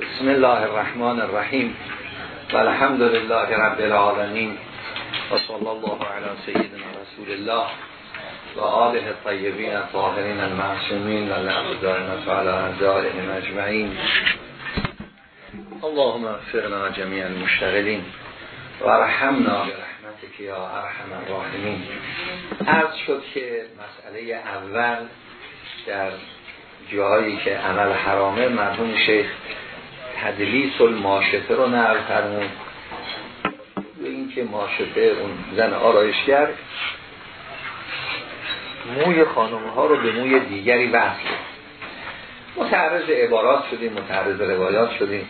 بسم الله الرحمن الرحیم. و الحمد لله رب العالمین. و صلی الله علی سیدنا رسول الله و آله الطیبین الطاهرین المعصومین و لعبدارنا علی اعدائهم اجمعین. اللهم اغفرنا جميع المشتغلین و رحمنا برحمتك یا ارحم الراحمین. عرض شد که مسئله اول در جاهایی که عمل حرامه مرحوم شیخ تدلیس الماشفه رو نقل فرمود. به اینکه ماشفه اون زن آرایشگر موی خانم ها رو به موی دیگری وصل متعرض عبارات شدیم متعرض روایات شدیم.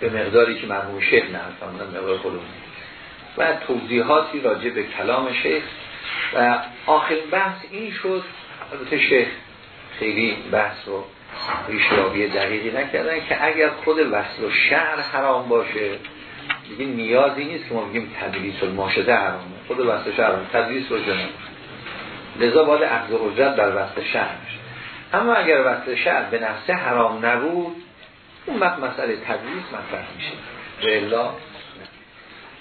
به مقداری که مرحوم شیخ فرمودن مقدار خودمون. و توضیحاتی راجع به کلام شیخ. و آخرین بحث این شد البته شیخ خیلی بحث رو ریشیابی دقیقی نکردن که اگر خود وصل و شعر حرام باشه دیگه نیازی نیست که ما بگیم تدریس الماشده حرامه خود وصل شعر حرام تدریس رو جنه لذا باید عقض حجت در وصل شعر اما اگر وصل شعر به نفسه حرام نبود اون وقت مسئله تدریس مطرح میشه. الله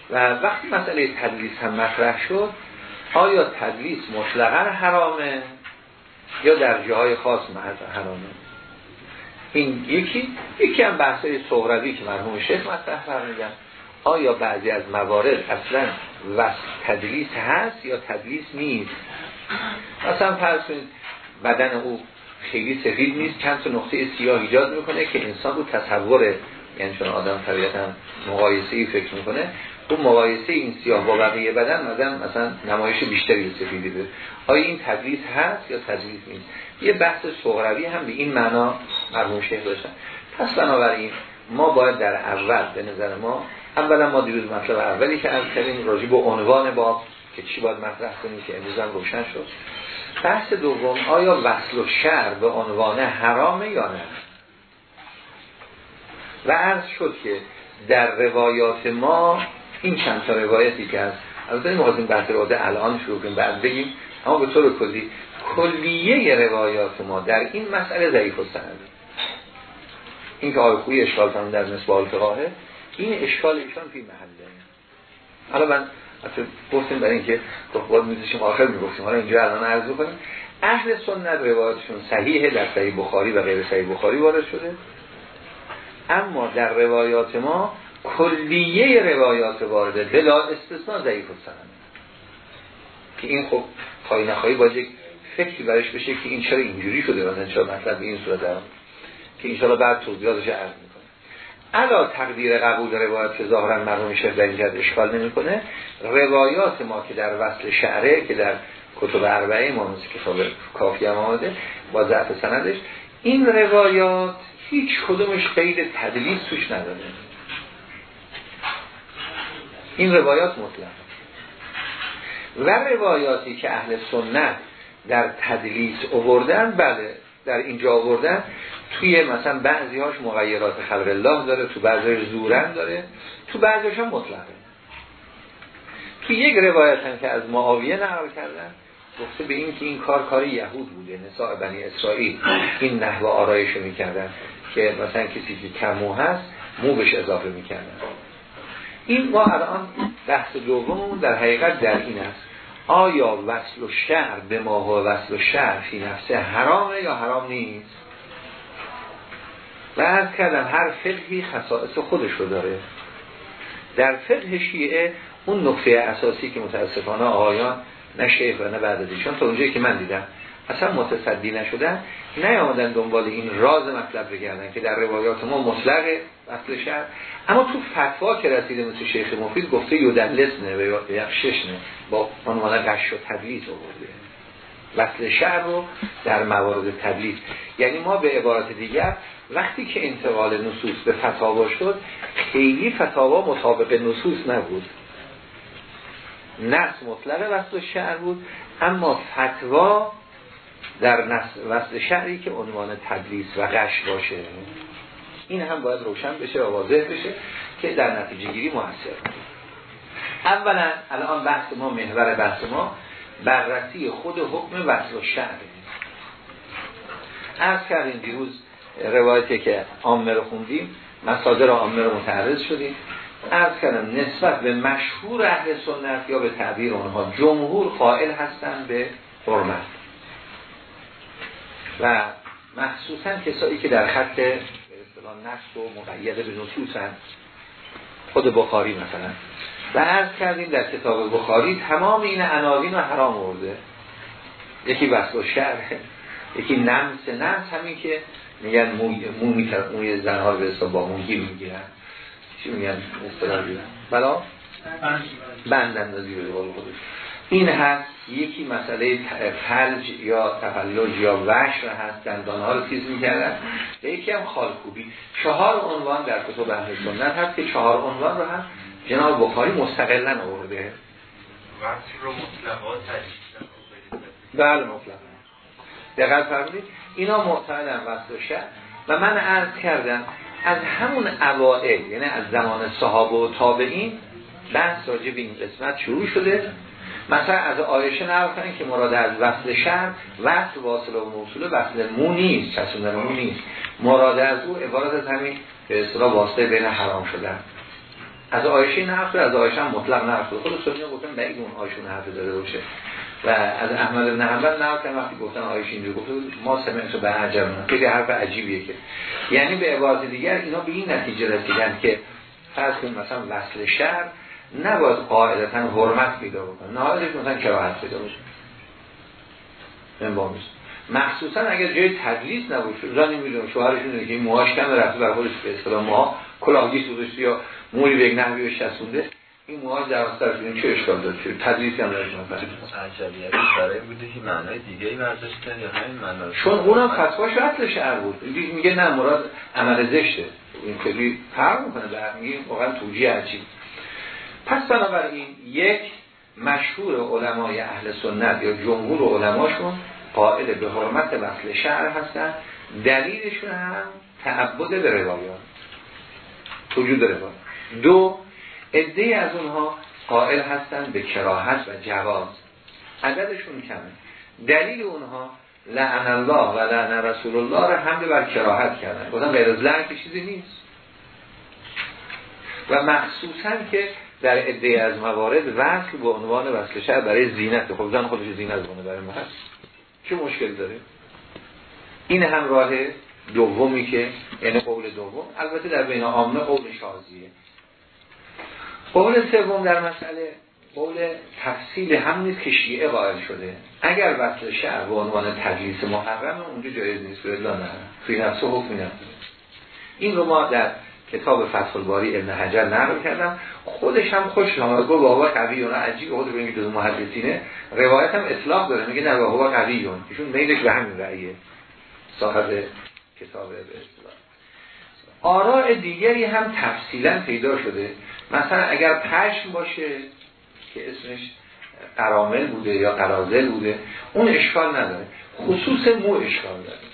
و وقتی مسئله تدریس هم مطرح شد آیا تدریس مطلقا حرامه؟ یا در جاهای خاص محض حرامه این یکی یکی هم بحثای که مرحوم شیخ مطرح فرمودن آیا بعضی از موارد اصلا وصف تدلیس هست یا تدلیس نیست؟ مثلا فرض کنید بدن او خیلی سفید نیست چند تا نقطه سیاه ایجاد می‌کنه که انسان رو تصور یعنی چون آدم طبیعتا مقایسه ای فکر می‌کنه اون مقایسه این سیاه با بقیه بدن مثلا مثلا نمایش بیشتری سفیدی به آیا این تدریس هست یا تدریس نیست؟ یه بحث صغروی هم به این معنا مرحوم شیخ داشتن. پس بنابراین ما باید در اول به نظر ما اولا ما دیروز مطلب اولی که از کردیم راجع به عنوان با که چی باید مطرح کنیم که امروز هم روشن شد. بحث دوم آیا وصل و شر به عنوان حرامه یا نه؟ و عرض شد که در روایات ما این چند تا روایتی که هست. البته این بحث روایت الان شروع کنیم بعد بگیم. اما به طور کلی کلیه روایات ما در این مسئله ضعیف و سند این که آقای خوی اشکال در نسبه الفقاهه این اشکال ایشان فی محله. حالا من اصلا گفتیم برای اینکه باید میزشیم آخر می‌گفتیم. حالا اینجا الان عرض کنیم اهل سنت روایاتشون صحیحه در صحیح بخاری و غیر صحیح بخاری وارد شده. اما در روایات ما کلیه روایات وارده بلا استثناء ضعیف السند. که این خب خواهی نخواهی باید یک فکری برش بشه که این چرا اینجوری شده مثلا چرا مطلب به این صورت هم که انشاءالله بعد توضیحاتش عرض می‌کنه علا تقدیر قبول روایات که ظاهرا مرحوم شیخ در اینجا اشکال نمی‌کنه. روایات ما که در وصل شعره که در کتب اربعه ما کتاب کافی هم آمده با ضعف سندش این روایات هیچ کدومش قید تدلیس توش نداره. این روایات مطلق و روایاتی که اهل سنت در تدلیس اووردن بله در اینجا آوردن توی مثلا بعضی هاش مغیرات خلق الله داره تو بعضی زورن داره تو بعضی هم مطلقه. تو یک روایت هم که از معاویه نقل کردن گفته به این که این کار کار یهود بوده نساء بنی اسرائیل. این نحو آرایش می‌کردن که مثلا کسی که کمو هست مو بهش اضافه می‌کردن. این ما الان بحث دوم در حقیقت در این است. آیا وصل و شعر به ما وصل و شعر فی نفسه حرامه یا حرام نیست؟ و از کردم هر فقهی خصائص خودش رو داره. در فقه شیعه اون نقطه اساسی که متاسفانه آقایان نه شیخ و نه بعد از ایشان تا اونجایی که من دیدم اصلا متصدی نشدن نیامدن دنبال این راز مطلب بگردن که در روایات ما مطلق وصل شهر. اما تو فتوا که رسیده مثل شیخ مفید گفته یودلسنه و یخششنه با عنوان قش و تدلیس آورده. وصل شهر رو در موارد تدلیس یعنی ما به عبارت دیگر وقتی که انتقال نصوص به فتاوا شد خیلی فتاوا مطابق نصوص نبود. نص مطلق وصل شهر بود اما فتوا در وصل شهری که عنوان تدلیس و غش باشه. این هم باید روشن بشه و واضح بشه که در نتیجه گیری موثر اولا الان بحث ما محور بحث ما بررسی خود حکم وصل شهر. عرض کردیم دیروز روایتی که عامه رو خوندیم مصادر عامه رو متعرض شدیم. عرض کردم نسبت به مشهور اهل سنت یا به تعبیر اونها جمهور قائل هستند به حرمت. و مخصوصا کسایی که در خط به اصطلاح نفس و مقید به نصوصن خود بخاری مثلا. و عرض کردیم در کتاب بخاری تمام این عناوین رو حرام ورده یکی بسل و شرح یکی نمس. نمس همین که میگن موی, موی, موی زنها به حساب با موگیر می‌گیرن. چی میگن؟ اصطلاح بلا بند اندازی به قول خودش. این هست یکی مسئله فلج یا تفلج یا وشر هست دندان ها رو تیز می‌کردن. و یکی هم خالکوبی. چهار عنوان در کتب اهل سنت هست که چهار عنوان رو هم جناب بخاری مستقلا آورده. رو مطلقات بله مطلقا. دقیق فرمودید. اینا معتقدن وصل و من عرض کردم از همون اوائل یعنی از زمان صحابه و تابعین بحث راجع به این قسمت شروع شده. مثلا از آیشه نرفتن که مراد از وصل شر وصل واصل و موصول وصل مو نیست چسوندن مو نیست. مراد از او عبارت از همین به اصطلاح واسطه بین حرام شدن. از آیشه نرفت از آیشه هم مطلق نرفت خود سنی گفتن به اون آیشون حرف داره باشه. و از احمد بن حنبل نرفتن وقتی گفتن آیشه اینجا گفت ما سمعت به عجب خیلی حرف عجیبیه که. یعنی به عبارت دیگر اینا به این نتیجه رسیدن که فرض مثلا وصل شر نباید قاعدتا حرمت پیدا بکنه. نهایتش مثلا کراهت پیدا بشه من مخصوصا اگر جای تدریس نباشه زنی می‌دونه شوهرشون که این موهاش کم رفته بر خودش به اصطلاح موها کلاهگی سودشتی یا موی به یک نحوی شسونده این موهاش در اصل شدن چه اشکال داره؟ چه تدریسی هم داره عجلیت برای بوده که معنای دیگه ای یا همین معنا چون اونم فتواش اصل شعر بود. میگه نه مراد عمل زشته. این خیلی فرق می‌کنه. در میگه واقعا توجیه عجیب. پس بنابراین یک مشهور علمای اهل سنت یا جمهور علماشون قائل به حرمت وصل شعر هستن. دلیلشون هم تعبد به روایات. وجود روایات دو عده از اونها قائل هستن به کراهت و جواز. عددشون کمه. دلیل اونها لعن الله و لعن رسول الله را حمل بر کراهت کردن. گفتن غیر از لعن که چیزی نیست. و مخصوصا که در عده از موارد وصل به عنوان وصل شهر برای زینت. خب زن خودش زینت بونه برای هست چه مشکل داره؟ این هم راه دومی که یعنی قول دوم البته در بین عامه قول شازیه. قول سوم در مسئله قول تفصیل هم نیست که شیعه قائل شده. اگر وصل شهر به عنوان تدلیس محرم اونجا جایز نیست. به نه. توی نفس حکمی این رو ما در کتاب فتح الباری ابن حجر نقل کردم خودش هم خوش آمد گفت بابا قوی و عجیب خود رو جز محدثینه. روایت هم اطلاق داره. میگه نه بابا قوی ایشون میلش به همین رأیه. صاحب کتاب به اصطلاح آراء دیگری هم تفصیلا پیدا شده. مثلا اگر پشم باشه که اسمش قرامل بوده یا قرازل بوده اون اشکال نداره. خصوص مو اشکال داره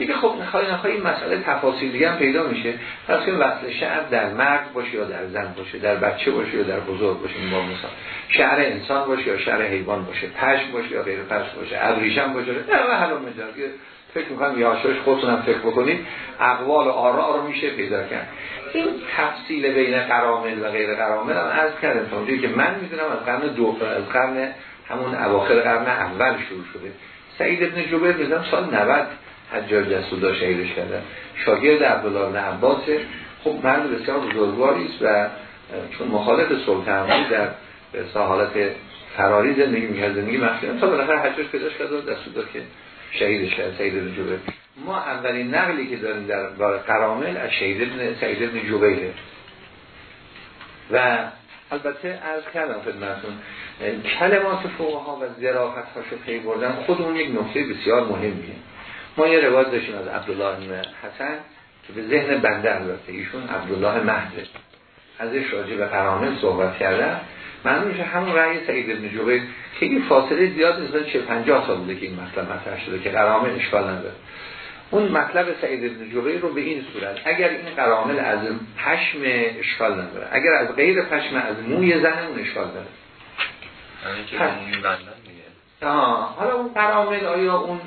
دیگه خب نخواهی نخواهی این مسئله تفاصیل دیگه هم پیدا میشه. پس این وصل شعر در مرد باشه یا در زن باشه در بچه باشه یا در بزرگ باشه با مثال. شعر انسان باشه یا شعر حیوان باشه پشم باشه یا غیر پشم باشه ابریشم باشه نه حالا مجرد فکر می‌کنم یا خودتون خودتونم فکر بکنید اقوال آرا رو میشه پیدا کرد. این تفصیل بین قرامل و غیر قرامل هم از کردم. تا که من می‌دونم از قرن دو از قرن همون اواخر قرن اول شروع شده. سعید ابن جبیر می‌دونم سال 90 حجاج جسودا شهیدش کردن. شاگرد عبدالله بن عباس خب مرد بسیار بزرگواری است و چون مخالف سلطان بود در حالت فراری زندگی می‌کرد زندگی مخفی تا بالاخره حجاج پیداش کرد و داد که شهیدش کرد سید بن جبیر. ما اولین نقلی که داریم در بار قرامل از شهید ابن سید بن جبیره. و البته از کردم خدمتون کلمات فوقها و ذرافت هاشو پی بردن خودمون یک نکته بسیار مهمیه. ما یه روایت داشتیم از عبدالله بن حسن که به ذهن بنده البته ایشون عبدالله مهده. ازش راجع به قرامل صحبت کردن. معلوم میشه همون رأی سعید بن جبیر که این فاصله زیاد نیست چه 50 سال بوده که این مطلب مطرح شده که قرامل اشکال نداره. اون مطلب سعید بن جبیر رو به این صورت اگر این قرامل از پشم اشکال نداره اگر از غیر پشم از موی زن اون اشکال داره یعنی حالا اون قرامل آیا اون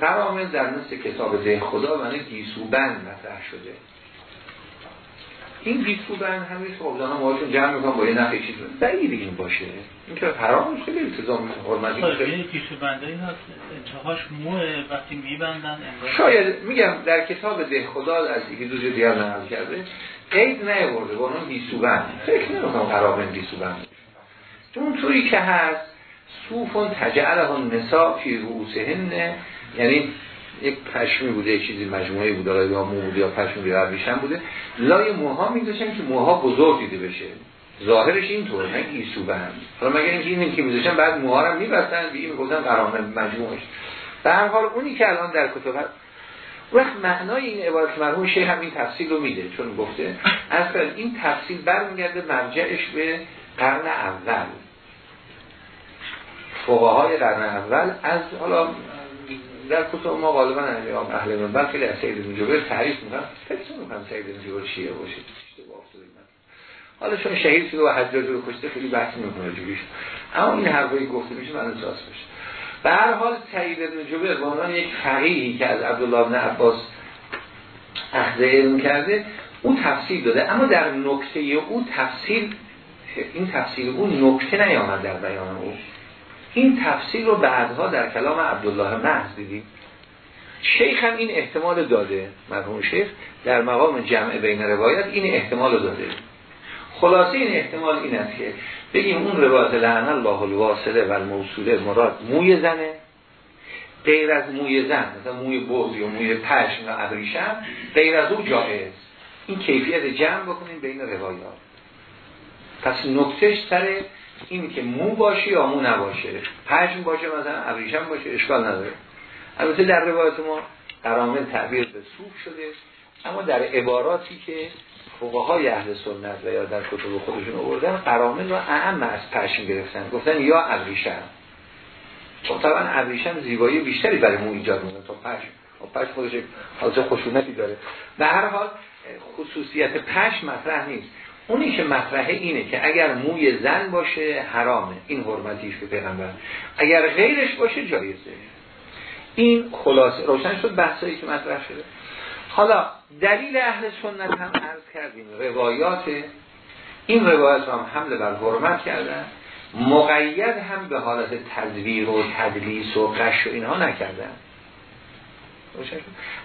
قرامه در مثل کتاب ده خدا و گیسوبند مطرح شده. این گیسوبند همین که ها ماهاشون جمع می‌کنم با یه نفع چیز بعید این باشه. این که حرام خیلی التزام حرمتی باشه. این گیسوبنده این هست انتهاش موه وقتی میبندن شاید میگم در کتاب ده خدا از دیگه دو دیگر نقل کرده قید نیورده با اون گیسوبند. فکر نمی‌کنم قرابه گیسوبند. اونطوری که هست صوفون تجعله نسا فی رؤوسهن یعنی یک پشمی بوده یک چیزی مجموعه بوده یا مو بوده یا پشمی قبلیش بوده. لای موها میذاشتن که موها بزرگ دیده بشه. ظاهرش اینطور نه ایسو بند حالا مگر اینکه این که میذاشتن بعد موها رو میبستن دیگه می‌گفتن قرامه مجموعش به هر حال اونی که الان در کتب وقت معنای این عبارت مرحوم شیخ هم این تفصیل رو میده چون گفته اصلا این تفصیل برمیگرده مرجعش به قرن اول. فقهای قرن اول از حالا در کتب ما غالبا امام اهل منبر خیلی از سید بن جبیر تعریف می‌کنن فکر نمی‌کنم سید بن جبیر شیعه باشه حالا چون شهید شده و حجاج رو کشته خیلی بحث می‌کنه جوریش اما این حرفایی گفته میشه من احساس بشه به هر حال سید بن جبیر به عنوان یک فقیهی که از عبدالله بن عباس اخذ علم کرده او تفسیر داده. اما در نکته او تفسیر این تفسیر او نکته نیامد در بیان او. این تفسیر رو بعدها در کلام عبدالله محض دیدیم. شیخ هم این احتمال داده مرحوم شیخ در مقام جمع بین روایت این احتمال داده. خلاصه این احتمال این است که بگیم اون روایت لعن الله الواصله و الموصوله مراد موی زنه. غیر از موی زن مثلا موی بوز یا موی پشم و ابریشم غیر از او جایز. این کیفیت جمع بکنیم بین روایات. پس نکتش سر این که مو باشه یا مو نباشه. حجم باشه مثلا ابریشم باشه اشکال نداره. البته در روایت ما قرامل تعبیر به صوف شده اما در عباراتی که فقهای اهل سنت و یا در کتب خودشون آوردن قرامل رو اعم از پشم گرفتن. گفتن یا ابریشم. خب طبعا ابریشم زیبایی بیشتری برای مو ایجاد می‌کنه تا پشم. خب پشم خودش حالت خشونتی داره. به هر حال خصوصیت پشم مطرح نیست. اونی که مطرحه اینه که اگر موی زن باشه حرامه. این حرمتیش به پیغمبر. اگر غیرش باشه جایزه. این خلاصه. روشن شد بحثایی که مطرح شده؟ حالا دلیل اهل سنت هم عرض کردیم. روایات این روایات هم حمله بر حرمت کردن. مقید هم به حالت تدویر و تدلیس و قش و اینها نکردن.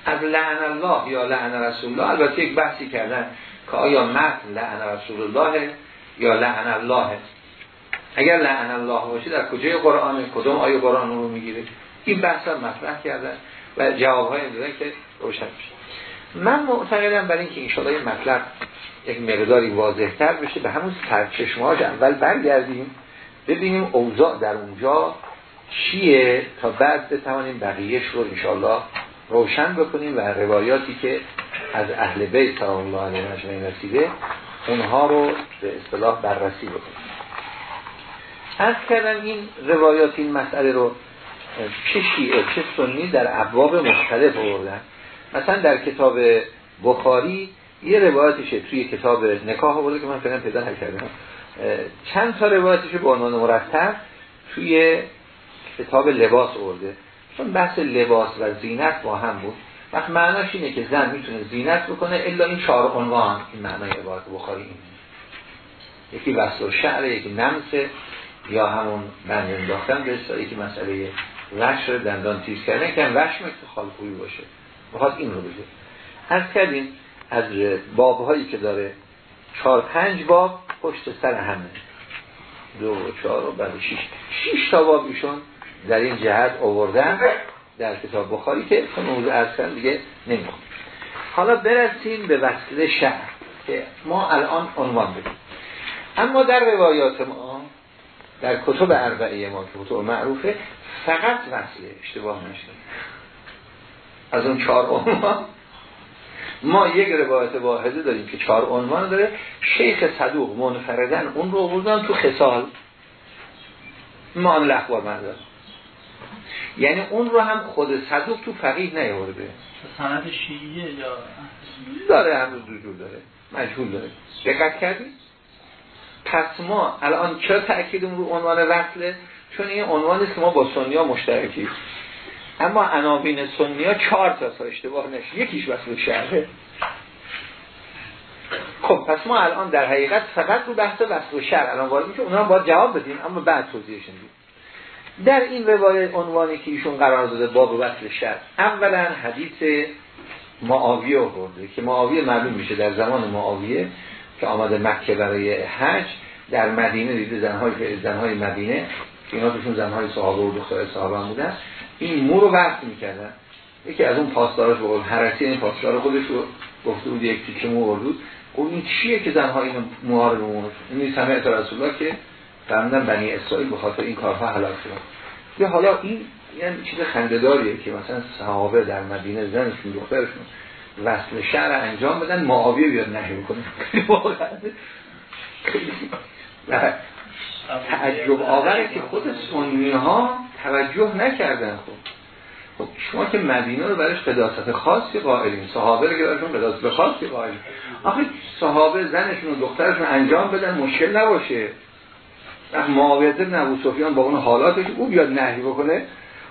از لعن الله یا لعن رسول الله. البته یک بحثی کردن. که آیا متن لعن رسول الله یا لعن الله؟ اگر لعن الله باشه در کجای قرآن؟ کدوم آیه قرآن رو می‌گیره این بحث هم مطرح کردن و جوابهای دادن که روشن میشه. من معتقدم برای اینکه انشاءالله این مطلب یک مقداری واضح تر بشه به همون سرچشمهاش اول برگردیم ببینیم اوضاع در اونجا چیه تا بعد بتوانیم بقیهش رو انشاءالله روشن بکنیم و روایاتی که از اهل بیت سلام الله علیه مجمعین رسیده اونها رو به اصطلاح بررسی بکنیم. از کردم این روایات این مسئله رو چه شیعه چه سنی در ابواب مختلف آوردن. مثلا در کتاب بخاری یه روایتشه توی کتاب نکاح آورده که من فعلا پیدا نکردم. چند تا روایتش به عنوان مرتب توی کتاب لباس آورده. چون بحث لباس و زینت با هم بود. وقت معناش اینه که زن می‌تونه زینت بکنه الا این چهار عنوان این معنای عبارت بخاری این یکی وصل شعر یکی نمسه یا همون بند انداختن به یکی مسئله وشر دندان تیز کردن که وشم که خالقوی باشه. بخواد این رو بگه. از کردیم از بابهایی که داره چهار پنج باب پشت سر همه. دو و چهار و بعد شیش شیش تا باب ایشون در این جهت آوردن. در کتاب بخاری که موضوع ارسل دیگه نمی‌خوام. حالا برسیم به وصل شهر که ما الان عنوان بدیم. اما در روایات ما در کتب اربعه ما که کتب معروفه فقط وصله اشتباه نشده. از اون چهار عنوان ما یک روایت واحده داریم که چهار عنوان داره. شیخ صدوق منفردن اون رو بودن تو خسال ما هم لحوار مندار یعنی اون رو هم خود صدوق تو فقیه نیورده سند شیعیه یا؟ داره هم جور داره. مجهول داره. دقت کردی؟ پس ما الان چرا تأکیدم رو عنوان وصله چون این عنوانی که ما با سنیا مشترکی اما عناوین سنی ها چهار تا اشتباه نشه. یکیش وصل شهره خب پس ما الان در حقیقت فقط رو بحث وصل شهر الان وارد میشه اونها باید جواب بدیم اما بعد توضیحش میدیم. در این روایت عنوانی که ایشون قرار داده باب وصل شهر. اولا حدیث معاویه آورده که معاویه معلوم میشه در زمان معاویه که آمده مکه برای حج در مدینه دیده زنهای زنهای مدینه اینا توشون زنهای صحابه و دختر صحابه هم بودن. این مو رو وقت می‌کردن. یکی از اون پاسداراش بقول حرسی این پاسدار خودش رو گفته بود یک تیکه مو بردود اون این چیه که زنها این موها رو بمونه این نیست همه رسول الله که فرمودن بنی اسرائیل به خاطر این کارها هلاک شدن یا حالا این یعنی چیز خنده‌داریه که مثلا صحابه در مدینه زنشون دخترشون وصل شهر انجام بدن معاویه بیاد نهی بکنه. تعجب آوره که خود سنی ها توجه نکردن. خب خب شما که مدینه رو برش قداست خاصی قائلین صحابه رو که برشون قداست خاصی قائلین. آخه صحابه زنشون و دخترشون انجام بدن مشکل نباشه. وقت معاویت ابن سفیان با اون حالاتش او بیاد نهی بکنه.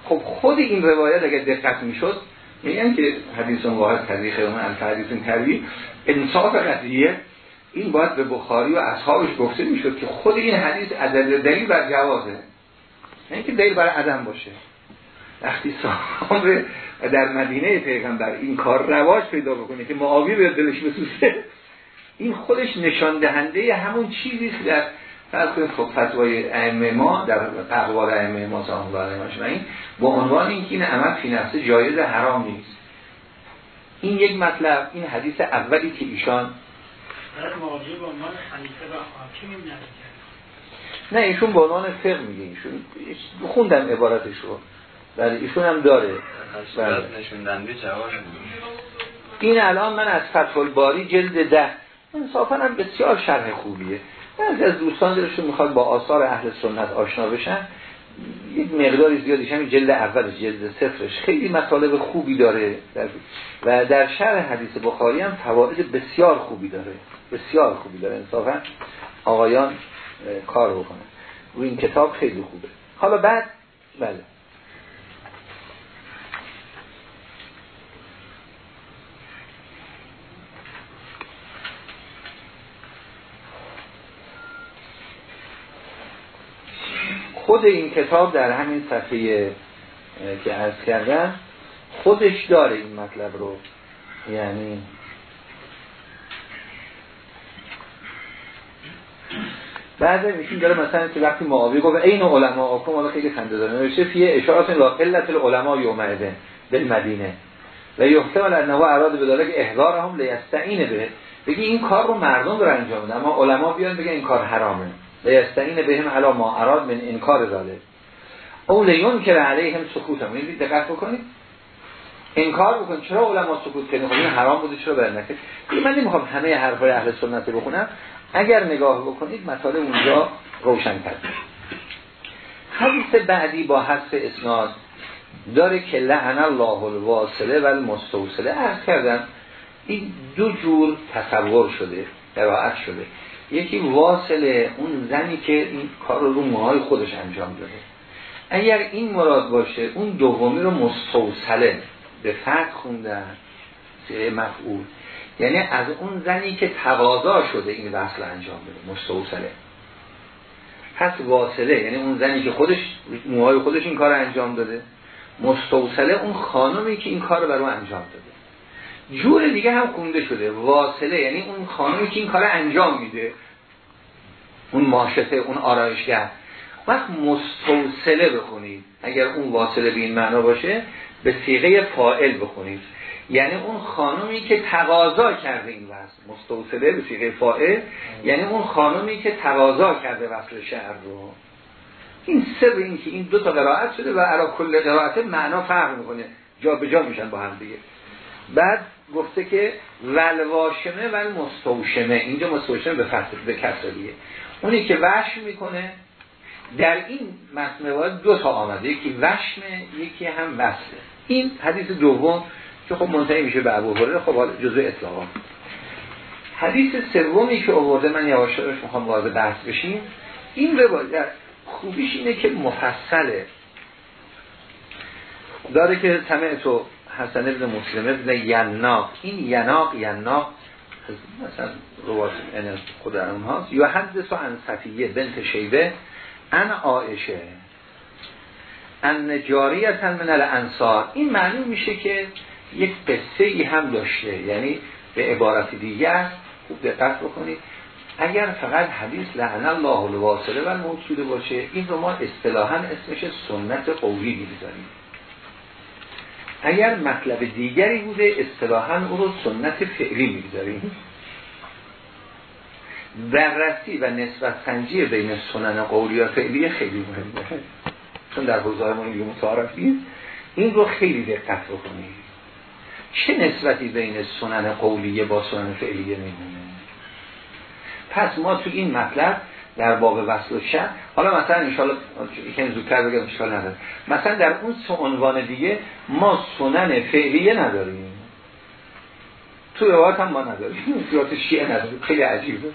خب خود این روایت اگر دقت می‌شد میگن که حدیث واحد تاریخ اون حدیث تروی انصاف قضیه این باید به بخاری و اصحابش گفته می‌شد که خود این حدیث عدد دلیل بر جوازه. یعنی که دلیل بر عدم باشه. وقتی صحابه در مدینه پیغمبر این کار رواج پیدا بکنه که معاویه به دلش بسوزه این خودش نشان دهنده همون چیزی که در فرض کنید خب فتوای ائمه ما در اقوال ائمه ما سلام الله این با عنوان اینکه این عمل فی نفسه جایز حرام نیست. این یک مطلب این حدیث اولی که ایشان نه ایشون با عنوان فقه میگه ایشون. خوندم عبارتش رو. بله ایشون هم داره. بله. این الان من از فتح الباری جلد ده. انصافا هم بسیار شرح خوبیه. بعضی از دوستان دلشون می‌خواد با آثار اهل سنت آشنا بشن. یک مقداری زیادیش همین جلد اول جلد صفرش. خیلی مطالب خوبی داره. و در شرح حدیث بخاری هم فواید بسیار خوبی داره. بسیار خوبی داره. انصافا آقایان کار بکنن. روی این کتاب خیلی خوبه. حالا بعد بله. خود این کتاب در همین صفحه که عرض کردم خودش داره این مطلب رو. یعنی بعد میشین داره مثلا که وقتی معاویه گفت این علما آکم حالا خیلی خنده داره. نوشته فیه اشارات لا قلت العلماء یومئذ بالمدینه. و یحتمل انه اراد به داره که احضارهم لیستعین به. بگی این کار رو مردم رو انجام بده اما علما بیان بگن این کار حرامه. لیستعین بهم علا ما اراد من انکار ذالک. او لیون که علیهم سکوت هم. این دقت بکنید. انکار بکن. چرا علما سکوت کردن؟ خب این حرام بوده چرا بر نکرد؟ من نمی‌خوام همه حرفای اهل سنت بخونم. اگر نگاه بکنید مطالب اونجا روشن کرد حدیث بعدی با حدث اسناد داره که لعن الله الواصله و المستوصله عرض کردم این دو جور تصور شده قرائت شده. یکی واصله اون زنی که این کار رو موهای خودش انجام داده. اگر این مراد باشه اون دومی رو مستوصله به فرد خوندن مفعول. یعنی از اون زنی که تقاضا شده این وصل انجام بده مستوصله. پس واصله یعنی اون زنی که خودش موهای خودش این کار انجام داده. مستوصله اون خانمی که این کار رو برای انجام داده. جور دیگه هم خونده شده. واصله. یعنی اون خانمی که این کار انجام میده. اون ماشته اون آرایشگر. وقت مستوصله بخونید. اگر اون واصله به این معنا باشه به سیغه فائل بخونید. یعنی اون خانمی که تقاضا کرده این وصل. مستوصله به سیغه فائل یعنی اون خانمی که تقاضا کرده وصل شهر رو. این سر این که این دو تا قرائت شده و علا کل قرائت معنا فرق می‌کنه. جا به جا میشن با هم دیگه. بعد گفته که ولواشمه و مستوشمه. اینجا مستوشمه به فصل به کسریه. اونی که وشم می‌کنه در این متن دو تا آمده. یکی وشمه یکی هم وصله. این حدیث دوم که خب منتهی میشه به ابو هریره خب حالا جزء اطلاقا حدیث سومی که آورده من یواش یواش می‌خوام وارد بحث بشیم. این روایت خوبیش اینه که مفصله. داره که سمع تو حسن ابن مسلم ابن یناق. این یناق یناق مثلا روات خود اونهاست یا حدث عن صفیه بنت شیبه ان عائشه ان جاریت من الانصار. این معنی میشه که یک قصه ای هم داشته. یعنی به عبارت دیگر خوب دقت بکنید. اگر فقط حدیث لعن الله الواصله و موصوله باشه این رو ما اصطلاحا اسمش سنت قولی می‌ذاریم اگر مطلب دیگری بوده اصطلاحا او رو سنت فعلی می‌گذاریم. بررسی و نسبت سنجی بین سنن قولی و فعلی خیلی مهمه. چون در حوزه ما این متعارف این رو خیلی دقت بکنید. چه نسبتی بین سنن قولیه با سنن فعلیه میمونه؟ پس ما تو این مطلب در باب وصل و شر حالا مثلا انشاءالله یکم زودتر بگم اشکال نداره. مثلا در اون سه عنوان دیگه ما سنن فعلیه نداریم. تو روایت هم ما نداریم. روایت شیعه نداریم. خیلی عجیبه.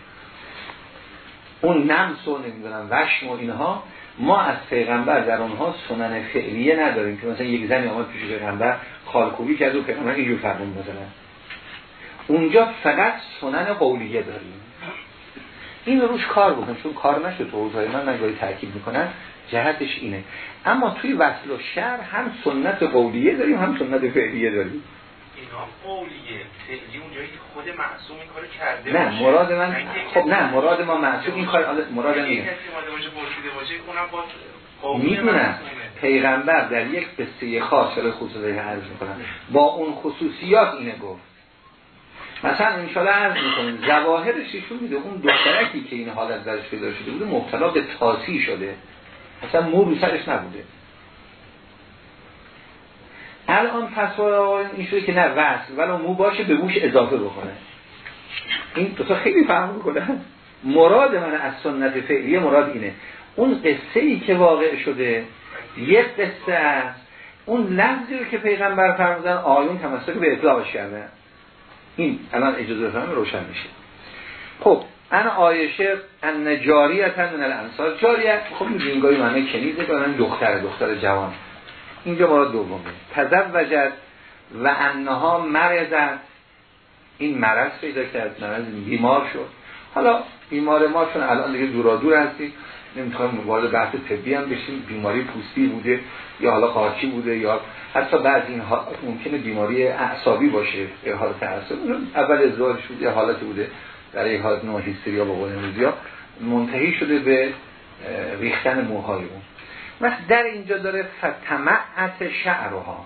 اون نمس و نمی‌دونم وشم و اینها ما از پیغمبر در اونها سنن فعلیه نداریم که مثلا یک زنی آمد پیش پیغمبر خالکوبی کرد و پیغمبر اینجور فرمون بزنن اونجا فقط سنن قولیه داریم. این روش کار بکن چون کار نشد تو من من تاکید می‌کنن جهتش اینه. اما توی وصل و شر هم سنت قولیه داریم هم سنت فعلیه داریم. اینا قولیه. فعلی اونجایی که خود معصوم این کارو کرده نه مراد من خب نه مراد ما معصوم این کار مراد من اینه. می‌دونم. پیغمبر در یک قصه خاص شده خصوصی عرض می‌کنم با اون خصوصیات اینه گفت. مثلا انشالله عرض می‌کنیم زواهرش ایشون میده. اون دخترکی که این حالت درش پیدا شده بوده مبتلا به تاسی شده. اصلا مو رو سرش نبوده. الان آقایان این شده که نه وصل. ولی مو باشه به موش اضافه بکنه. این دوتا خیلی فهم می‌کنه. مراد من از سنت فعلیه مراد اینه. اون قصه ای که واقع شده یک قصه است. اون لفظی رو که پیغمبر فرمودن آیون تمسک به اطلاقش کرده. این الان اجازه بفرمایید روشن میشه. خب انا آیشه ان جاریت من الانصار. جاریت خب این گاهی معنی کنیزه دارن دختر دختر جوان. اینجا مراد دومه تزوجت و انها مرزت این مرض پیدا کرد مرض بیمار شد. حالا بیمار ما چون الان دیگه دورا دور هستیم. نمی‌خوایم وارد بحث طبی هم بشیم. بیماری پوستی بوده یا حالا قاچی بوده یا حتی بعض این ها ممکنه بیماری اعصابی باشه یه حالت اعصابی اول ازدواج شده یه حالت بوده در یک حالت نوع هیستریا با قول امروزی منتهی شده به ریختن موهای اون. در اینجا داره فتمعت شعرها.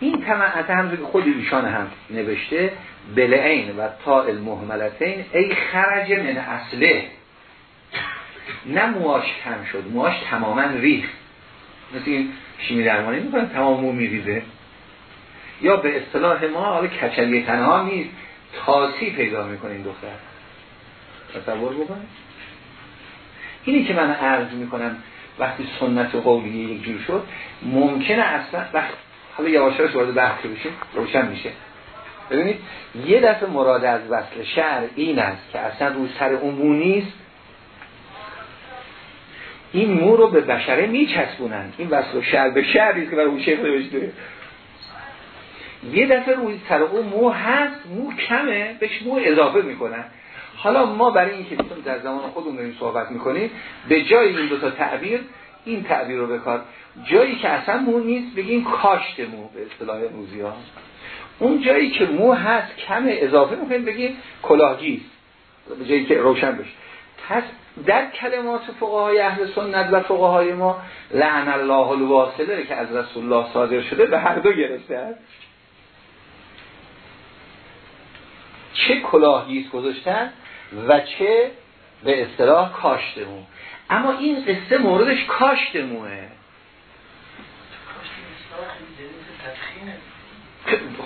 این تمعت هم که خود ایشان هم نوشته بلعین و تا المهملتین ای خرج من اصله. نه مواش کم شد مواش تماما ریخت. مثل این شیمی درمانی می‌کنن تمام مو میریزه. یا به اصطلاح ما حالا کچلی تنها نیست تاسی پیدا می‌کنه این دختر تصور بکنه اینی که من عرض می‌کنم وقتی سنت قولیه یک جور شد ممکنه اصلا وقت حالا یواشاش وارد بحث بشیم روشن میشه. ببینید یه دفعه مراد از وصل شعر این است که اصلا رو سر مو نیست. این مو رو به بشره میچسبونن این وصل و شعر به شعری که برای اون شیخ نوشته. یه دفعه روی سر اون مو هست مو کمه بهش مو اضافه می‌کنن. حالا ما برای اینکه در زمان خودمون داریم صحبت می‌کنیم به جای این دو تا تعبیر این تعبیر رو بکار جایی که اصلا مو نیست بگیم کاشت مو به اصطلاح امروزی ها اون جایی که مو هست کم اضافه می‌کنیم بگیم کلاهگی به جایی که روشن بشه. پس در کلمات فقهای اهل سنت و فقهای ما لعن الله الواصله که از رسول الله صادر شده به هر دو گرفته است. چه کلاهگیز گذاشتن و چه به اصطلاح کاشت مو. اما این قصه موردش کاشت موه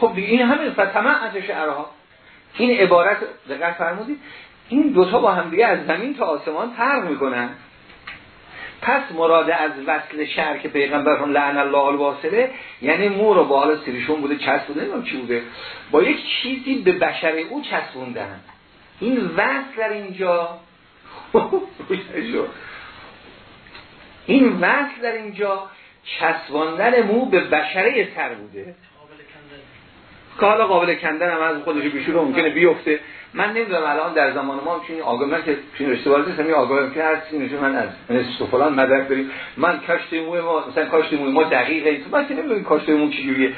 خب این همه فتمه شعرها این عبارت دقت فرمودید این دوتا با هم دیگه از زمین تا آسمان فرق می‌کنن. پس مراد از وصل شعر که پیغمبر هم لعن الله الواصله یعنی مو رو با حال سریشون بوده چسب بوده نمیم چی بوده. با یک چیزی به بشر او چسبوندن. این وصل در اینجا. این وصل در اینجا چسباندن مو به بشره سر بوده. که حالا قابل کندن هم از خودش بیشور ممکنه بیفته. من نمی‌دونم الان در زمان ما چون آگاه من که چون رشته نیستم این آگاه که هر چیزی من از نصف فلان مدرک داریم. من کاشت موی ما مثلا کاشت موی ما دقیقه تو من که نمی‌دونم کاشت موی چجوریه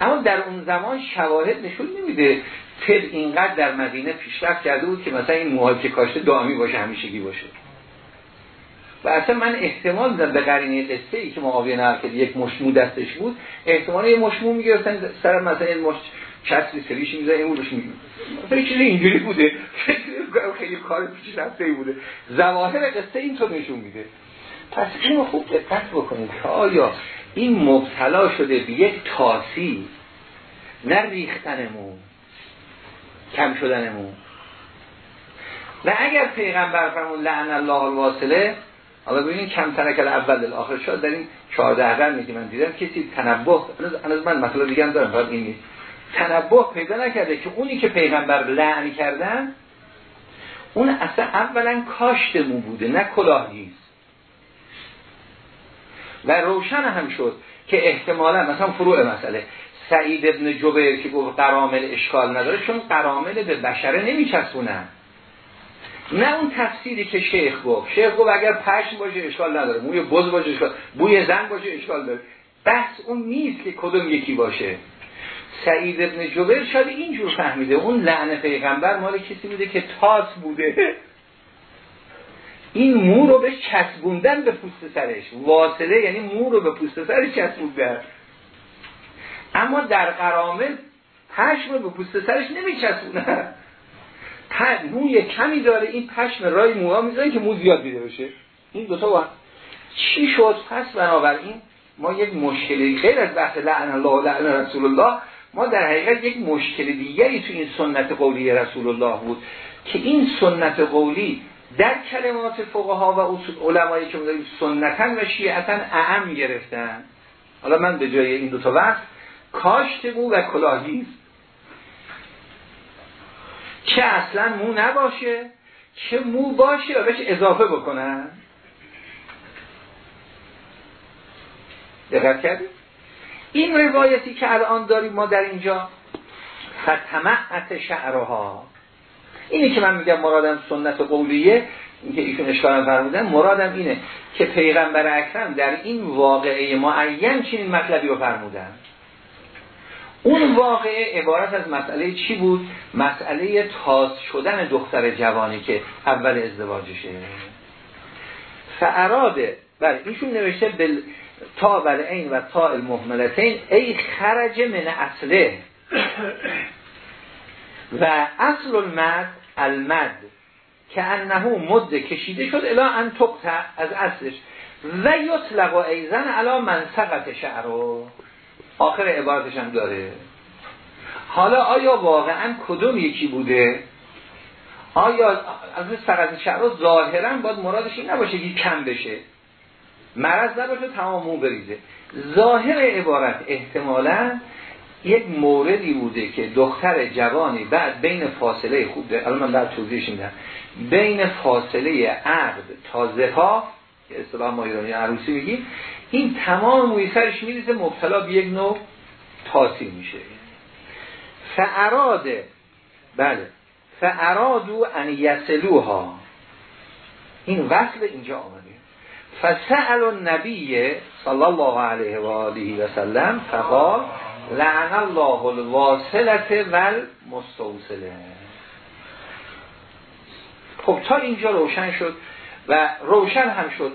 اما در اون زمان شواهد نشون نمیده. طب اینقدر در مدینه پیشرفت کرده بود که مثلا این موهای که کاشته دائمی باشه همیشگی باشه. و اصلا من احتمال دادم به قرینه قصه ای که معاویه نقل یک مشمو دستش بود احتمال یه مشمو می‌گرفتن سر مثلا این مش چسبی سریش میزن این بودش میگن مثلا چیزی اینجوری بوده. خیلی کار پیش رفته ای بوده. زواهر قصه اینطور نشون میده. پس اینو خوب دقت بکنید که آیا این مبتلا شده به یک تاسی نه ریختنمون کم شدنمون. و اگر پیغمبر فرمون لعن الله الواصله حالا ببینید کم تنکل اول آخر شد در این 14 قرن که من دیدم کسی تنبه هنوز من مثلا دیگه هم دارم فقط این نیست. تنبه پیدا نکرده که اونی که پیغمبر لعن کردن اون اصلا اولا کاشت مو بوده نه کلاهیست و روشن هم شد که احتمالا مثلا فروع مسئله. سعید ابن جبیر که گفت قرامل اشکال نداره چون قرامل به بشره نمیچسبونن. نه اون تفسیری که شیخ گفت. شیخ گفت اگر پشم باشه اشکال نداره موی بز باشه اشکال بوی زن باشه اشکال داره. بحث اون نیست که کدوم یکی باشه. سعید ابن جبر شاید اینجور فهمیده. اون لعن پیغمبر مال کسی بوده که تاس بوده. این مو رو به چسبوندن به پوست سرش. واصله یعنی مو رو به پوست سرش چسبوندن. اما در قرامل پشم رو به پوست سرش نمیچسبونن موی کمی داره این پشم رای موها می‌زنه که مو زیاد بیده بشه. این دوتا با چی شد؟ پس بنابراین ما یک مشکلی غیر از بحث لعن الله لعن رسول الله ما در حقیقت یک مشکل دیگری تو این سنت قولی رسول الله بود که این سنت قولی در کلمات فقها و علمایی که داریم سنتا و شیعتا اعم گرفتن. حالا من به جای این دو تا وقت کاشت مو و کلاهی چه اصلا مو نباشه چه مو باشه و بهش اضافه بکنن. دقت کردیم این روایتی که الان داریم ما در اینجا فتمعت شعرها. اینی که من میگم مرادم سنت قولیه که ایشون اشکال فرمودن مرادم اینه که پیغمبر اکرم در این واقعه معین چنین مطلبی رو فرمودن. اون واقعه عبارت از مسئله چی بود؟ مسئله تاز شدن دختر جوانی که اول ازدواجشه. فعراده بله ایشون نوشته بل تا این و تا المهملتین ای خرج من اصله. و اصل المد المد که انه مد کشیده شد الا ان از اصلش. و یطلق ایزن علا منسقت شعرو آخر عبارتش هم داره. حالا آیا واقعا کدوم یکی بوده؟ آیا از فقط شعر ظاهرا باید مرادش این نباشه که کم بشه؟ مرض نباشه تمام مو بریزه. ظاهر عبارت احتمالا یک موردی بوده که دختر جوانی بعد بین فاصله خوب ده الان من بعد توضیحش میدم. بین فاصله عقد تا زفاف که اصطلاح ما ایرانی عروسی میگیم. این تمام موی سرش میریزه مبتلا به یک نوع تاثیر میشه. فعراده بله. فعرادو ان یسلوها این وصل اینجا آمده. فسأل النبی صلی الله علیه و آله و سلم فقال لعن الله الواصلت و المستوصله خب تا اینجا روشن شد و روشن هم شد.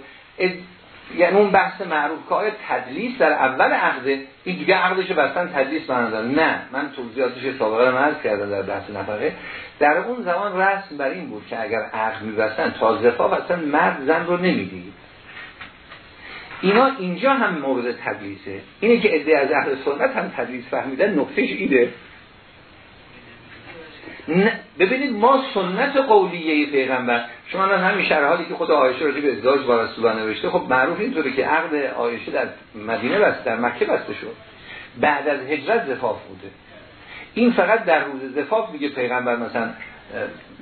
یعنی اون بحث معروف که آیا تدلیس در اول عقده این دیگه عقدش بستن تدلیس داره نه. من توضیحاتش سابقه رو عرض کردم در بحث نفقه. در اون زمان رسم بر این بود که اگر عقد میبستن تا زفاف اصلا مرد زن رو نمی‌دید. اینا اینجا هم مورد تدلیسه. اینه که ادعای از اهل سنت هم تدلیس فهمیدن نقطهش ایده ببینید ما سنت قولیه پیغمبر. شما الان همین حالی که خود آیشه راجع به ازدواج با رسول نوشته خب معروف اینطوره که عقد آیشه در مدینه بسته در مکه بسته شد. بعد از هجرت زفاف بوده. این فقط در روز زفاف میگه پیغمبر مثلا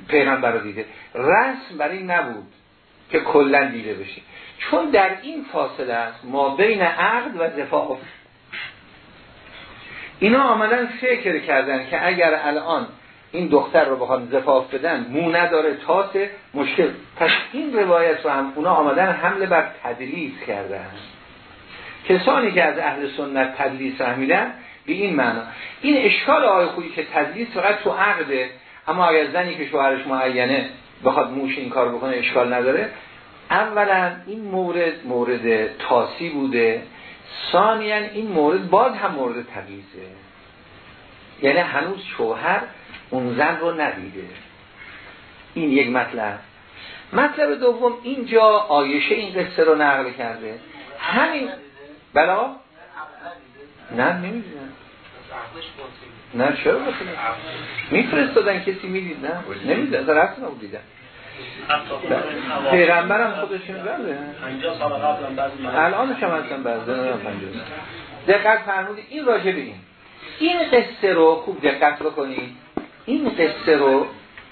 پیغمبر رو دیده. رسم برای نبود که کلا دیده بشه. چون در این فاصله است ما بین عقد و زفاف. اینا آمدن فکر کردن که اگر الان این دختر رو بخوان زفاف بدن مو نداره تاسه مشکل. پس این روایت رو هم اونا آمدن حمله بر تدلیس کردن. کسانی که از اهل سنت تدلیس فهمیدن به این معنا. این اشکال آقای خویی که تدلیس فقط تو عقده اما اگر زنی که شوهرش معینه بخواد موش این کار بکنه اشکال نداره. اولا این مورد مورد تاسی بوده. ثانیا این مورد باز هم مورد تدلیسه یعنی هنوز شوهر اون زن رو ندیده. این یک مطلب. مطلب دوم اینجا آیشه این قصه رو نقل کرده. همین بلا؟ نه نمی‌دونم. نه چرا بخونه میفرستادن کسی می‌دید نه؟ نمی‌دونم در اصلا رو دیدن. پیغمبرم خودشون برده الان شما هستن برده دقت فرمودید این راجع به این. این قصه رو خوب دقت بکنید. این قصه رو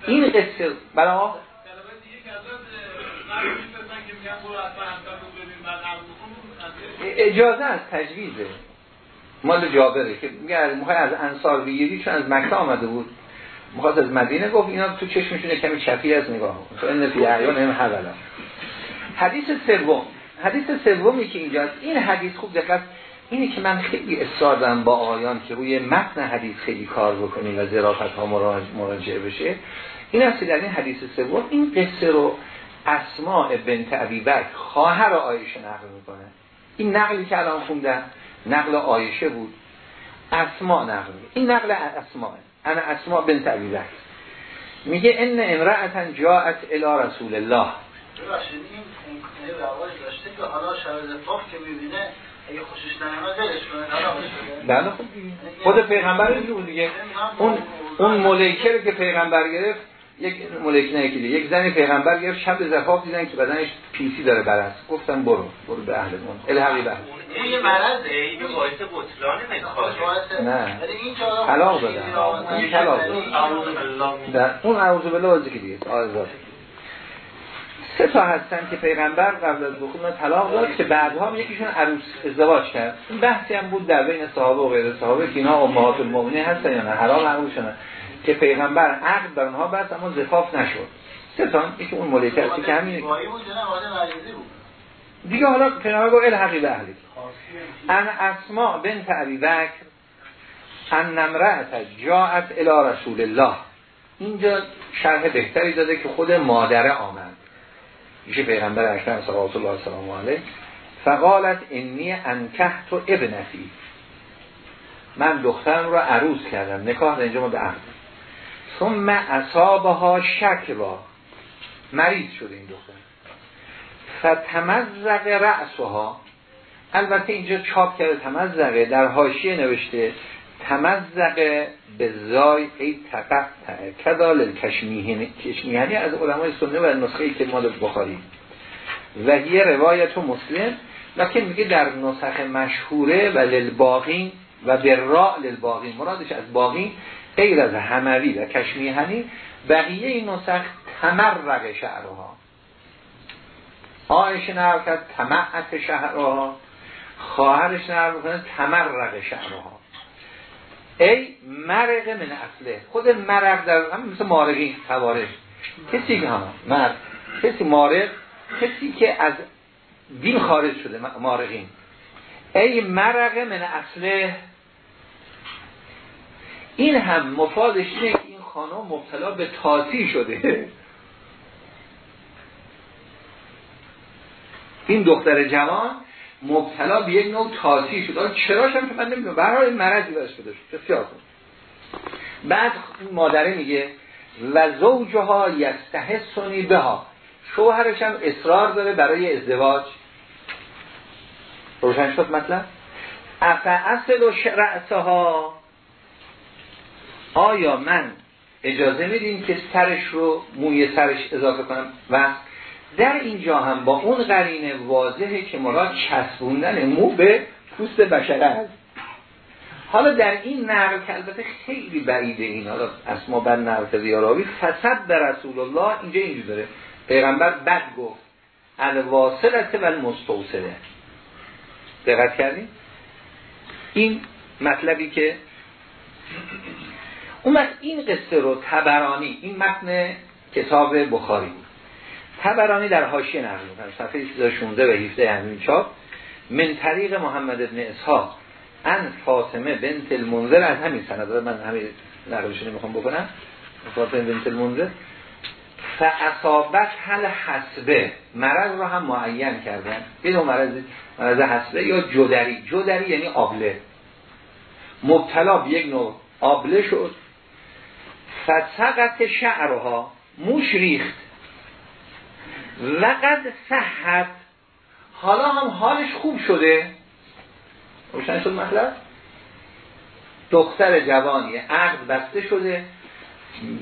این قصه برای اجازه از تجویزه. مال جابره که میگه می‌خوای از انصار بگیری چون از مکه آمده بود. می‌خواد از مدینه گفت اینا تو چشمشونه کمی چپی از نگاه تو این فی اعیان هم حولا. حدیث سوم. حدیث سومی که اینجاست. این حدیث خوب دقت اینی که من خیلی دارم با آیان که روی متن حدیث خیلی کار بکنیم و ظرافت ها مراجعه بشه. این است در این حدیث سوم این قصه رو اسماء بنت ابی بکر خواهر آیشه نقل می‌کنه. این نقلی که الان خوندن نقل آیشه بود. اسماء نقل این نقل اسماء انا اسماء بنت ابی میگه ان امرأتا جاءت الى رسول الله. این رواج داشته که حالا شرط که می‌بینه اگه خوشش بله خب خود پیغمبر اینجور دیگه. اون اون ملیکه که پیغمبر گرفت یک ملیک نه یکی یک زنی پیغمبر گرفت شب زفاف دیدن که بدنش پیسی داره برس گفتن برو برو به اهل من الحقی به اون یه مرض این باعث بطلان نکاحه. نه. طلاق دادن. این طلاق دادن. اون اعوذ بالله واسه که دیگه. آزاد سه تا هستن که پیغمبر قبل از دخول طلاق داد که بعدها یکیشون عروس ازدواج کرد. این بحثی هم بود در بین صحابه و غیر صحابه که اینا امهات المؤمنین هستن یا نه حرام عروسشون که پیغمبر عقد بر اونها بس اما زفاف نشد. سه تا یکی اون ملکه هستی که همینه دیگه حالا پیغمبر گفت الحقی به اهلی. ان اسماء بنت ابی بکر ان نمرأت جاءت الى رسول الله. اینجا شرح بهتری داده که خود مادره آمد. میشه پیغمبر اکرم صلی الله علیه و علیه فقالت انی انکحت ابنتی. من دخترم رو عروض کردم. نکاح در اینجا ما به عهد ثم اصابها شک با مریض شده این دختر. فتمزق رأسها. البته اینجا چاپ کرده تمزقه در حاشیه نوشته تمزق به زای ای تقع کدال کشمیهنی از علمای سنه و نسخه مال بخاری. و یه روایت و مسلم. لکن میگه در نسخه مشهوره و للباقین و به را للباقین مرادش از باقین غیر از هموی و کشمیهنی بقیه این نسخ تمرق شهرها آیش نرم کرد تمعت شهرها خواهرش نرم کنه تمرق شهرها ای مرق من اصله. خود مرق در هم مثل مارقی توارش کسی که هم مرق کسی مارق کسی که از دین خارج شده مارقین ای مرق من اصله. این هم مفادش که این خانم مبتلا به تاسی شده. این دختر جوان مبتلا به یک نوع تاسی شد. چراش هم که من نمی‌دونم. برای مرضی برش شده شد. بسیار کن بعد مادره میگه و زوجها یستحسنی بها. شوهرش هم اصرار داره برای ازدواج. روشن شد مطلب؟ افا اصل و رأسها آیا من اجازه میدیم که سرش رو موی سرش اضافه کنم؟ و در اینجا هم با اون قرینه واضحه که مراد چسبوندن مو به پوست بشره است. حالا در این نقل که البته خیلی بعیده این حالا اسما بر نقل زیاراوی فسد به رسول الله اینجا اینجا داره. پیغمبر بد گفت. الواصلت و المستوصله. دقت کردیم این مطلبی که وقت این قصه رو تبرانی این متن کتاب بخاری بود. تبرانی در حاشیه نقل می‌کنه صفحه 16 و 17 همین چاپ. من طریق محمد ابن اسحاق ان فاطمه بنت المنذر از همین سند من همین نقلش نمی‌خوام بکنم. فاطمه بنت المنذر. فاصابت حل حسبه. مرض رو هم معین کردن. نوع مرض مرض حسبه یا جدری. جدری یعنی آبله. مبتلا به یک نوع آبله شد. فسقط شعرها. موش ریخت. لقد صحت. حالا هم حالش خوب شده. روشن شد مطلب؟ دختر جوانی عقد بسته شده.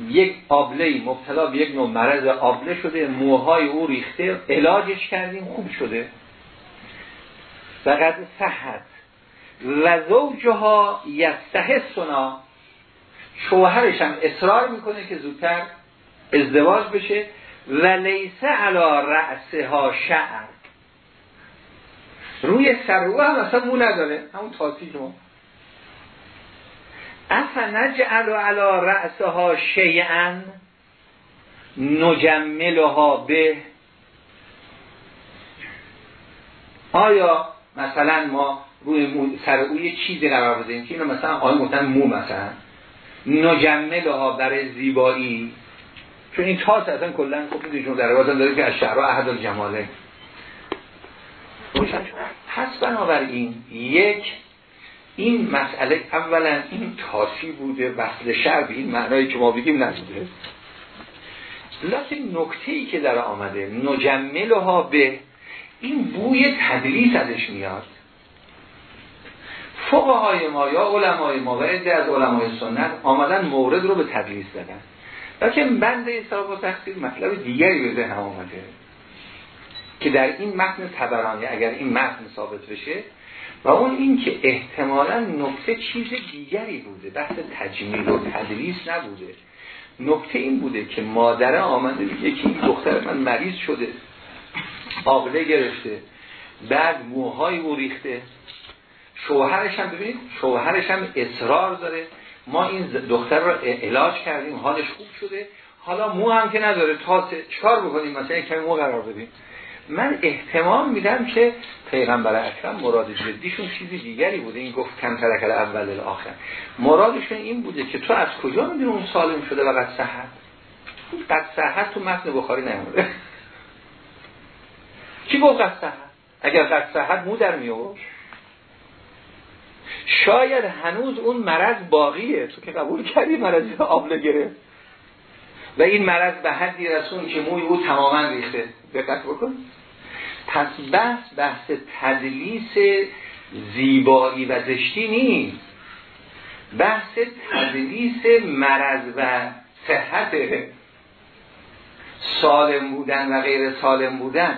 یک آبله مبتلا به یک نوع مرض آبله شده. موهای او ریخته. علاجش کردیم خوب شده. فقط صحت. و زوجها یستحسنا. شوهرش هم اصرار می‌کنه که زودتر ازدواج بشه. و لیسه علا رأسه ها شعر. روی سروه هم اصلا مو نداره همون تاسی ما. افنجعل علا رأسه ها شیئن نجملها به. آیا مثلا ما روی سر او یه چیزی قرار بدیم که اینو مثلا آیا مو مثلا نجملها برای زیبایی چون این تاس اصلا کلا خوب می‌دونی در روازن داره که از شهر احد الجماله. پس بنابراین یک این مسئله اولا این تاسی بوده وصل به این معنایی که ما بگیم نبوده لیکن نکته ای که در آمده نجملها به این بوی تدلیس ازش میاد. فقهای ما یا علمای ما و از علمای سنت آمدن مورد رو به تدلیس دادن. لیکن بند اصحاب و تخصیل مطلب دیگری به ذهن آمده که در این متن تبرانی اگر این متن ثابت بشه و اون این که احتمالا نکته چیز دیگری بوده بحث تجمیل و تدریس نبوده. نکته این بوده که مادره آمده میگه که این دختر من مریض شده آبله گرفته بعد موهای او ریخته. شوهرش هم ببینید شوهرش هم اصرار داره. ما این دختر رو علاج کردیم حالش خوب شده. حالا مو هم که نداره تا چکار بکنیم؟ مثلا کمی مو قرار بدیم. من احتمال میدم که پیغمبر اکرم مراد جدیشون چیزی دیگری بوده. این گفت کم ترکل اول الاخر. مرادشون این بوده که تو از کجا می‌دونی اون سالم شده و قد صحت؟ قد صحت تو متن بخاری نموده کی گفت قد صحت؟ اگر قد صحت مو در میورد شاید هنوز اون مرض باقیه. تو که قبول کردی مرض آبله گرفت. و این مرض به حدی رسون که موی او تماما ریخته. دقت بکن. پس بحث بحث تدلیس زیبایی و زشتی نیست. بحث تدلیس مرض و صحت سالم بودن و غیر سالم بودن.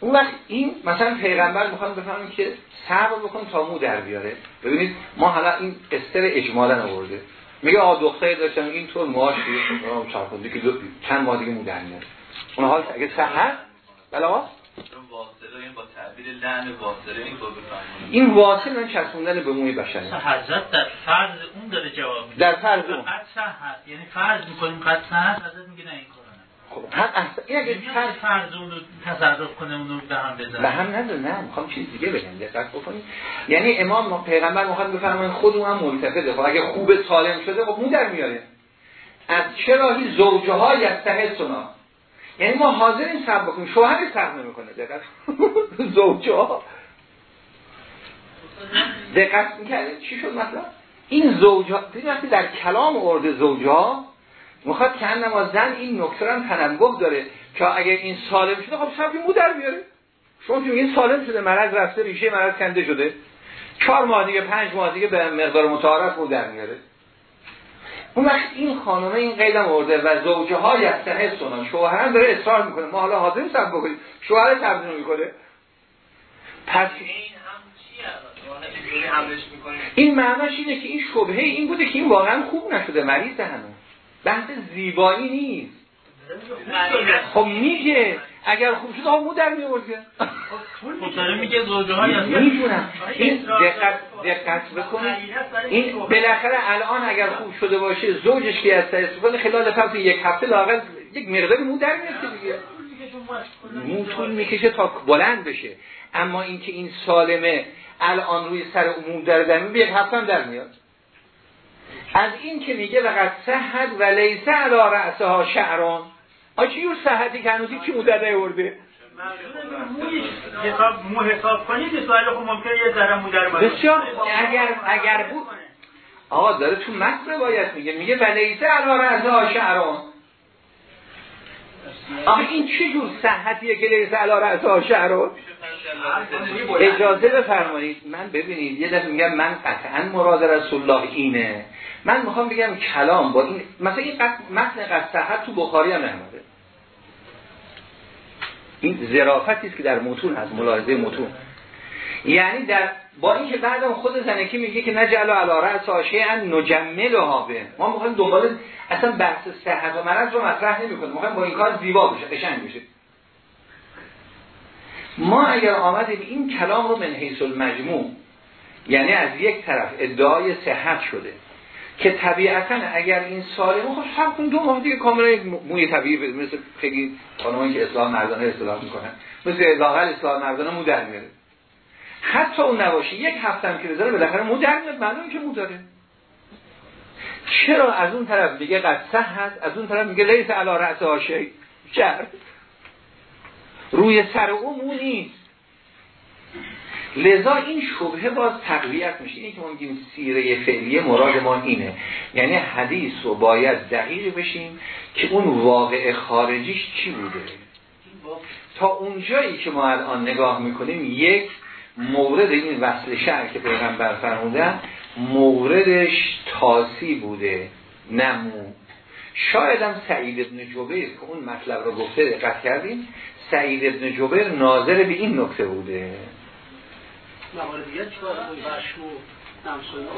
اون وقت این مثلا پیغمبر می‌خواد بفهمیم که صبر بکن تا مو در بیاره. ببینید ما حالا این قصه اجمالا آورده. میگه آ دختری داشتم این طور موهاش چرخونده که چند ماه دیگه مو در میاد اون حال اگه صحت بله آقا؟ با تعبیر لعن واصله این این واصل من چسبوندن به موی بشری حضرت در فرض اون داره جواب میده. در فرض اون. یعنی فرض می‌کنیم قد صحت حضرت میگه نه این کار خب هم احسن این اگه فرض فرض اون رو تصرف کنه اون رو به هم بزنه؟ به هم نداره نه می‌خوام چیز دیگه بگم دقت بکنید. یعنی امام پیغمبر می‌خواد بفرمایید خود اون هم ملتفته خب اگه خوب سالم شده خب مو در میاره. از چه راهی زوجه های سنا یعنی ما حاضر این صبر بکنیم. شوهر صبر نمی‌کنه دقت زوجه ها دقت می‌کرده چی شد مثلا این زوجه وقتی در کلام ارد زوجه ها می‌خواد که انما زن این نکته هم تنبه داره که اگر این سالم شده خب سبکی مو در میاره. شما که این سالم شده مرض رفته ریشه مرض کنده شده. چهار ماه دیگه پنج ماه دیگه به مقدار متعارف مو در میاره. اون وقت این خانمه این قیدم ورده و زوجه های از سنه سنان شوهرم داره اصرار می‌کنه. ما حالا حاضر سب بکنیم. شوهر تبدیل می‌کنه. پس این معناش اینه که این شبهه این بوده که این واقعا خوب نشده مریض هنوز بحث زیبایی نیست خب میگه اگر خوب شد مو در میورد خب میگه زوجه های می‌دونم این دقت دقت بکنید این بالاخره الان اگر خوب شده باشه زوجش که از استفاده خلال فقط یک هفته لاقل یک مقدار مو در میاد دیگه مو طول می‌کشه تا بلند بشه اما اینکه این سالمه الان روی سر عموم داره در یک هفته در میاد از این که میگه وقت صحت و لیسه علا رأسه ها شعران آچه یور صحتی که هنوزی کی مدده ورده حساب مو حساب کنید سوال خب ممکنه یه ذره مو در بسیار اگر اگر بود آقا داره تو متن روایت میگه. میگه ولیسه علا رأسه ها شعران آخه این چه جور صحتیه که لیسه علا رأسه ها شعران اجازه بفرمایید. من ببینید یه دفعه میگم من قطعا مراد رسول الله اینه. من می‌خوام بگم کلام با این مثلا این متن قد تو بخاری هم نمیده این ظرافتی است که در متون هست ملاحظه متون. یعنی در با اینکه بعدم خود زنکی میگه که نجعل علی رأس ان نجمل به. ما می‌خوایم دنبال اصلا بحث صحت و مرض رو مطرح نمی‌کنیم. می‌خوایم با این کار زیبا بشه قشنگ بشه. ما اگر آمدیم این کلام رو من حیث المجموع یعنی از یک طرف ادعای صحت شده که طبیعتا اگر این سالمه خب سب کن دو ماه دیگه کاملا موی طبیعی مثل خیلی خانمایی که اصلاح مردانه اصلاح می‌کنن. مثل لاغل اصلاح مردانه مو در میاره. حتی اون نباشه یک هفته هم که بذاره بالاخره مو در میاد معلومه که مو داره. چرا از اون طرف دیگه قد صحت از اون طرف میگه لیس علی رأس آشه چرا؟ روی سر او مو نیست. لذا این شبهه باز تقویت میشه. اینه که ما میگیم سیره فعلیه مراد ما اینه. یعنی حدیث رو باید دقیق بشیم که اون واقع خارجیش چی بوده. تا اونجایی که ما الان نگاه می‌کنیم یک مورد این وصل شهر که پیغمبر فرمودن موردش تاسی بوده نمو. شاید هم سعید ابن جبیر که اون مطلب رو گفته دقت کردیم سعید ابن جبیر ناظر به این نکته بوده.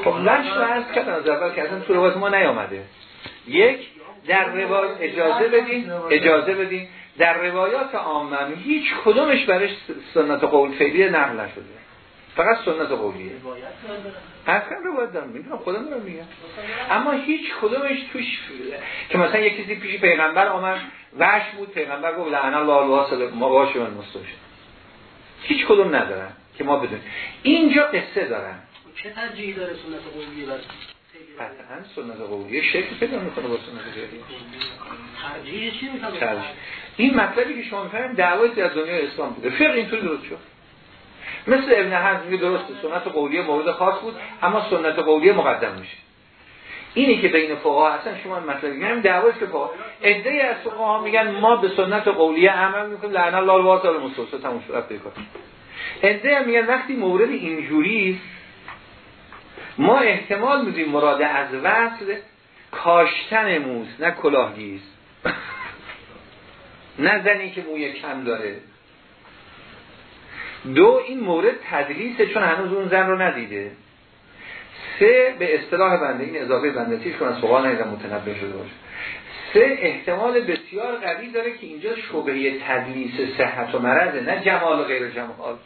خب لش رو عرض کردن از اول که اصلا تو روایت ما نیامده؟ یک در روایت اجازه بدین اجازه بدین. در روایات عامه هیچ کدومش برش سنت قول فعلی نقل نشده. فقط سنت قولیه. اصلا روایت دارم می‌دونم خودم رو میگم. اما هیچ کدومش توش که مثلا یک کسی پیش پیغمبر آمد وش بود پیغمبر گفت لعن الله الواصل ما باشه من مستوش هیچ کدوم ندارن. که ما بدونیم. اینجا قصه دارن. چه ترجیحی داره سنت قولیه بر قطعا سنت قولیه شکل پیدا می‌کنه با سنت فعلیه ترجیح چی می‌کنه این مطلبی که شما می‌فهمید دعوای از دنیای اسلام بوده. فقه اینطوری درست شد. مثل ابن حزم میگه درست سنت قولیه مورد خاص بود اما سنت قولیه مقدم میشه. اینی که بین فقها هستن شما مطلب میگم دعوایی که فقها. ادعی از فقها میگن ما به سنت قولیه عمل می‌کنیم لعن الله الواسط المستوسط تموم شد هم میگن وقتی مورد اینجوری ما احتمال میدیم مراد از وصل کاشتن موز نه کلاهگیز نه زنی که موی کم داره. دو این مورد تدلیسه چون هنوز اون زن رو ندیده. سه به اصطلاح بنده این اضافه بنده تیش کن از فقها نیدم متنبه شده باشه. سه احتمال بسیار قوی داره که اینجا شبهه تدلیس صحت و مرضه نه جمال و غیر جمال.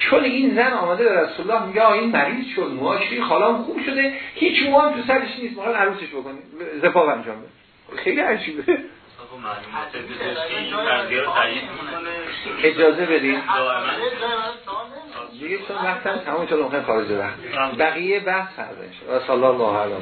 چون این زن آمده به رسول الله میگه این مریض شد موهاش خالام خوب شده هیچ موها تو سرش نیست می‌خواد عروسش بکنیم زفاف انجام بده. خیلی عجیبه. اجازه بدید دیگه چون وقتم تمام شد خارج وقت بقیه بحث فردا و صلی الله علیه و